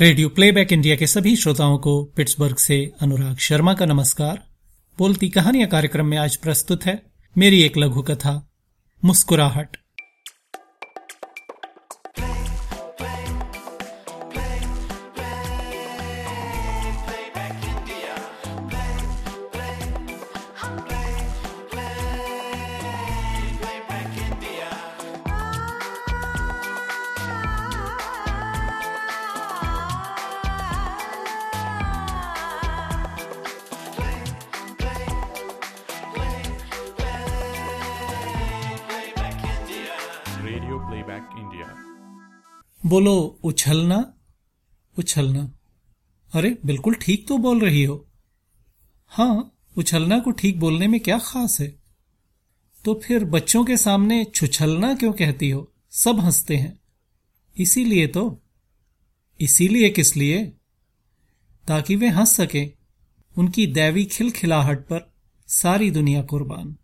Radio playback India के सभी श्रोताओं को पिट्सबर्ग से अनुराग शर्मा का नमस्कार। बोलती कहानियाँ कार्यक्रम में आज प्रस्तुत है मेरी एक लघु कथा, मुस्कुराहट। रेडियो प्लेबैक इंडिया बोलो, उछलना उछलना। अरे, बिल्कुल ठीक तो बोल रही हो। हाँ उछलना को ठीक बोलने में क्या खास है? तो फिर बच्चों के सामने छुछलना क्यों कहती हो? सब हँसते हैं। इसीलिए तो। इसीलिए किस लिए? ताकि वे हंस सकें। उनकी दैवी खिलखिलाहट पर सारी दुनिया कुर्बान।